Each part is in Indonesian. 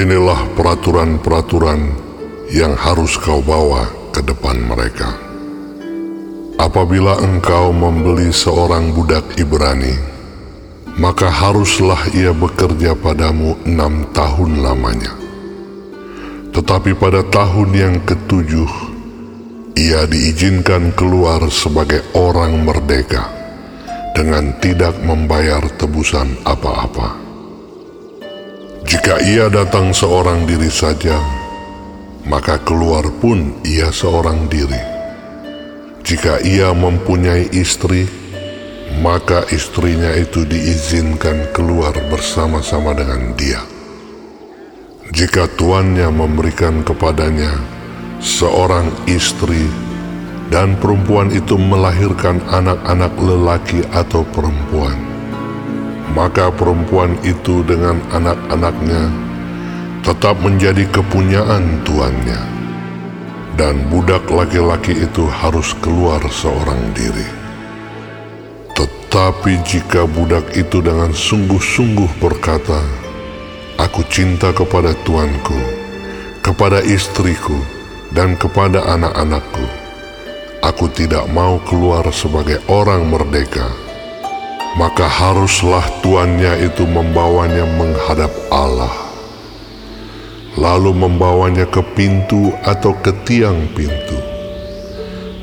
Inilah peraturan-peraturan yang harus kau bawa ke depan mereka. Apabila engkau membeli seorang budak Ibrani, maka haruslah ia bekerja padamu enam tahun lamanya. Tetapi pada tahun yang ketujuh, ia diizinkan keluar sebagai orang merdeka dengan tidak membayar tebusan apa-apa. Jika ia datang seorang diri saja, maka keluar pun ia seorang diri. Jika ia mempunyai istri, maka istrinya itu diizinkan keluar bersama-sama dengan dia. Jika tuannya memberikan kepadanya seorang istri dan perempuan itu melahirkan anak-anak lelaki atau perempuan, maka perempuan itu dengan anak-anaknya tetap menjadi kepunyaan tuannya, dan budak laki-laki itu harus keluar seorang diri. Tetapi jika budak itu dengan sungguh-sungguh berkata, "Aku cinta kepada tuanku, kepada istriku, dan kepada anak-anakku," aku tidak mau keluar sebagai orang merdeka, maka haruslah tuannya itu membawanya menghadap Allah, lalu membawanya ke pintu atau ke tiang pintu.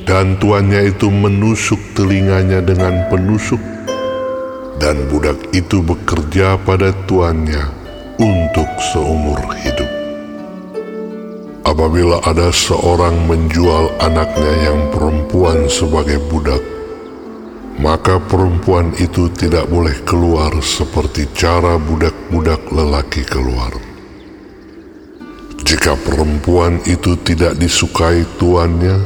Dan tuannya itu menusuk telinganya dengan penusuk, dan budak itu bekerja pada tuannya untuk seumur hidup. Apabila ada seorang menjual anaknya yang perempuan sebagai budak, maka perempuan itu tidak boleh keluar seperti cara budak-budak lelaki keluar. Jika perempuan itu tidak disukai tuannya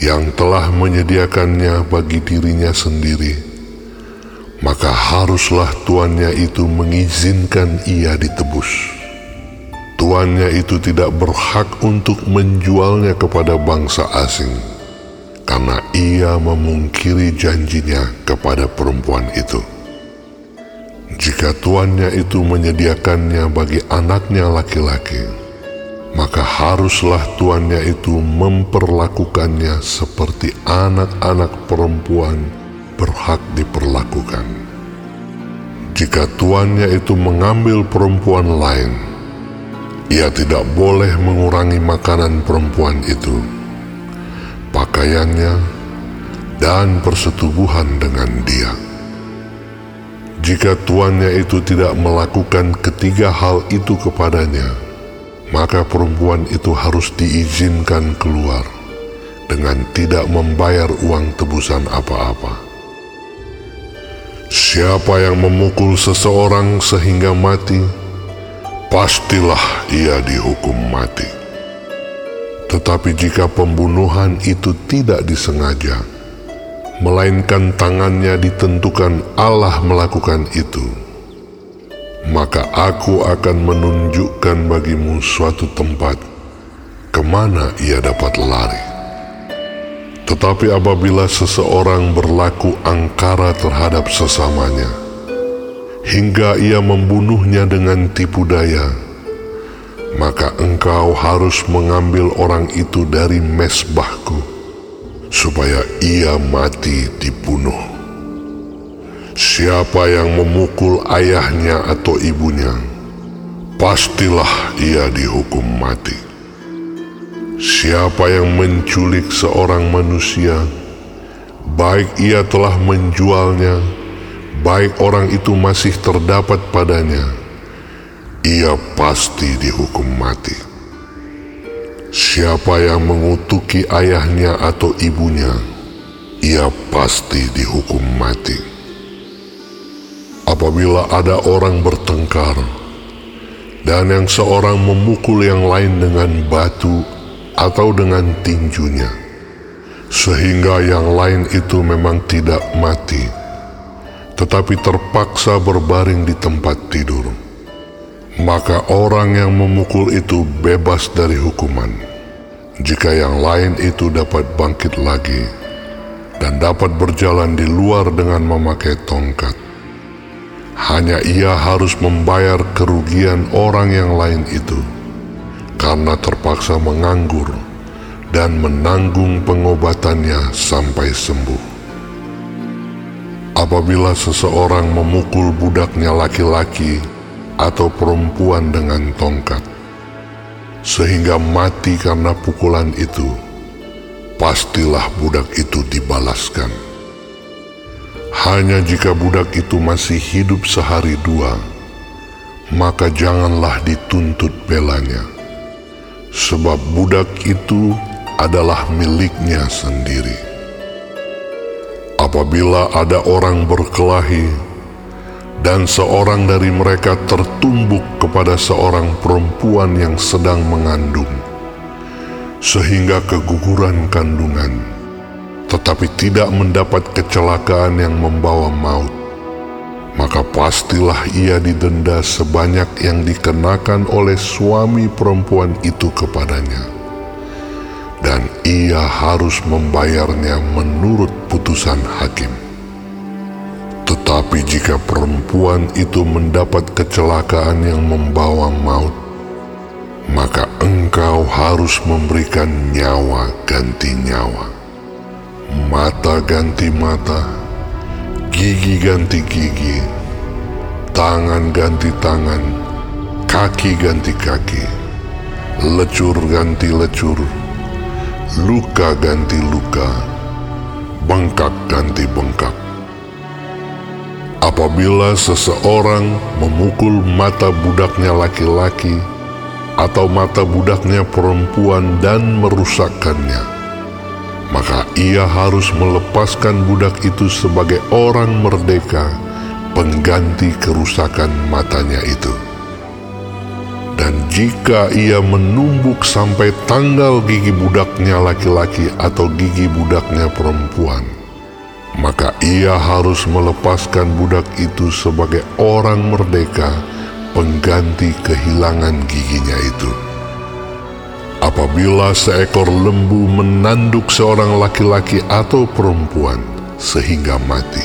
yang telah menyediakannya bagi dirinya sendiri, maka haruslah tuannya itu mengizinkan ia ditebus tuannya itu tidak berhak untuk menjualnya kepada bangsa asing karena ia memungkiri janjinya kepada perempuan itu. Jika tuannya itu menyediakannya bagi anaknya laki-laki, maka haruslah tuannya itu memperlakukannya seperti anak-anak perempuan berhak diperlakukan. Jika tuannya itu mengambil perempuan lain, ia tidak boleh mengurangi makanan perempuan itu, pakaiannya, dan persetubuhan dengan dia. Jika tuannya itu tidak melakukan ketiga hal itu kepadanya, maka perempuan itu harus diizinkan keluar dengan tidak membayar uang tebusan apa-apa. Siapa yang memukul seseorang sehingga mati, pastilah ia dihukum mati. Tetapi jika pembunuhan itu tidak disengaja, melainkan tangannya ditentukan Allah melakukan itu, maka aku akan menunjukkan bagimu suatu tempat ke mana ia dapat lari. Tetapi apabila seseorang berlaku angkara terhadap sesamanya, hingga ia membunuhnya dengan tipu daya, maka engkau harus mengambil orang itu dari mesbahku, supaya ia mati dibunuh. Siapa yang memukul ayahnya atau ibunya, pastilah ia dihukum mati. Siapa yang menculik seorang manusia, baik ia telah menjualnya baik orang itu masih terdapat padanya, ia pasti dihukum mati. Siapa yang mengutuki ayahnya atau ibunya, ia pasti dihukum mati. Apabila ada orang bertengkar, dan yang seorang memukul yang lain dengan batu atau dengan tinjunya, sehingga yang lain itu memang tidak mati, tetapi terpaksa berbaring di tempat tidur, maka orang yang memukul itu bebas dari hukuman. Jika yang lain itu dapat bangkit lagi dan dapat berjalan di luar dengan memakai tongkat, Hanya ia harus membayar kerugian orang yang lain itu karena terpaksa menganggur dan menanggung pengobatannya sampai sembuh. Apabila seseorang memukul budaknya laki-laki atau perempuan dengan tongkat, sehingga mati karena pukulan itu, pastilah budak itu dibalaskan. Hanya jika budak itu masih hidup sehari dua, maka janganlah dituntut belanya, sebab budak itu adalah miliknya sendiri. Apabila ada orang berkelahi dan seorang dari mereka tertumbuk kepada seorang perempuan yang sedang mengandung, sehingga keguguran kandungan, tetapi tidak mendapat kecelakaan yang membawa maut, maka pastilah ia didenda sebanyak yang dikenakan oleh suami perempuan itu kepadanya dan ia harus membayarnya menurut putusan hakim. Tetapi jika perempuan itu mendapat kecelakaan yang membawa maut, maka engkau harus memberikan nyawa ganti nyawa, mata ganti mata, gigi ganti gigi, tangan ganti tangan, kaki ganti kaki, lecur ganti lecur, luka ganti luka, bengkak ganti bengkak. Apabila seseorang memukul mata budaknya laki-laki atau mata budaknya perempuan dan merusakkannya, maka ia harus melepaskan budak itu sebagai orang merdeka pengganti kerusakan matanya itu. Dan jika ia menumbuk sampai tanggal gigi budaknya laki-laki atau gigi budaknya perempuan, maka ia harus melepaskan budak itu sebagai orang merdeka pengganti kehilangan giginya itu. Apabila seekor lembu menanduk seorang laki-laki atau perempuan sehingga mati,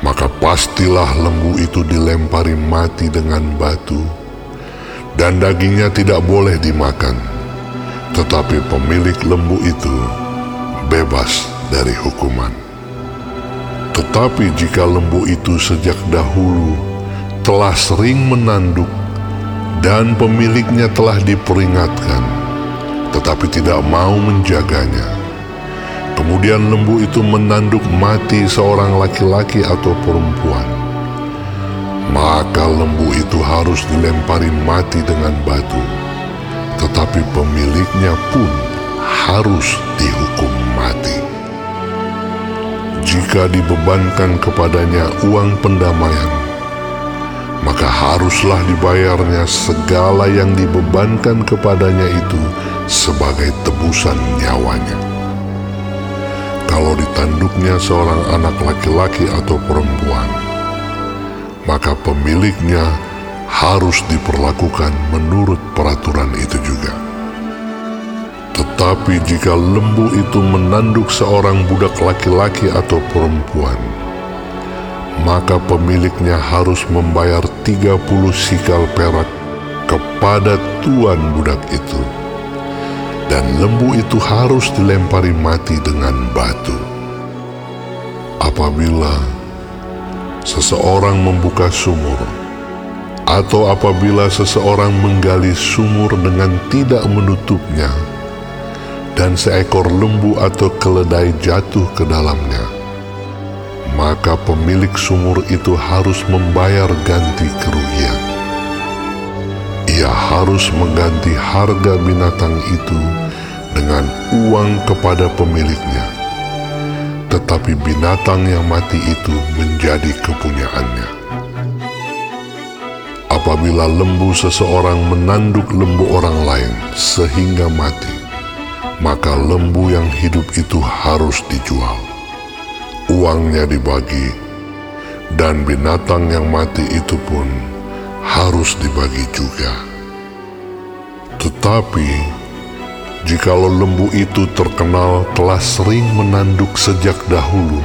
maka pastilah lembu itu dilempari mati dengan batu dan dagingnya tidak boleh dimakan, tetapi pemilik lembu itu bebas dari hukuman. Tetapi jika lembu itu sejak dahulu telah sering menanduk dan pemiliknya telah diperingatkan, tetapi tidak mau menjaganya, kemudian lembu itu menanduk mati seorang laki-laki atau perempuan, maka lembu itu harus dilempari mati dengan batu, tetapi pemiliknya pun harus dihukum mati. Jika dibebankan kepadanya uang pendamaian, maka haruslah dibayarnya segala yang dibebankan kepadanya itu sebagai tebusan nyawanya. Kalau ditanduknya seorang anak laki-laki atau perempuan, maka pemiliknya harus diperlakukan menurut peraturan itu juga. Tetapi jika lembu itu menanduk seorang budak laki-laki atau perempuan, maka pemiliknya harus membayar 30 sikal perak kepada tuan budak itu. Dan lembu itu harus dilempari mati dengan batu. Apabila seseorang membuka sumur, atau apabila seseorang menggali sumur dengan tidak menutupnya, dan seekor lembu atau keledai jatuh ke dalamnya, maka pemilik sumur itu harus membayar ganti kerugian. Ia harus mengganti harga binatang itu dengan uang kepada pemiliknya tetapi binatang yang mati itu menjadi kepunyaannya. Apabila lembu seseorang menanduk lembu orang lain sehingga mati, maka lembu yang hidup itu harus dijual. Uangnya dibagi, dan binatang yang mati itu pun harus dibagi juga. Tetapi Jikalau lembu itu terkenal telah sering menanduk sejak dahulu,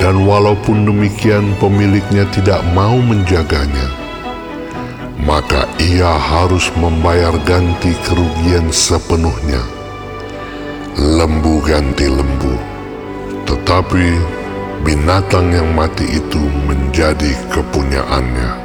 dan walaupun demikian pemiliknya tidak mau menjaganya, maka ia harus membayar ganti kerugian sepenuhnya. Lembu ganti lembu, tetapi binatang yang mati itu menjadi kepunyaannya.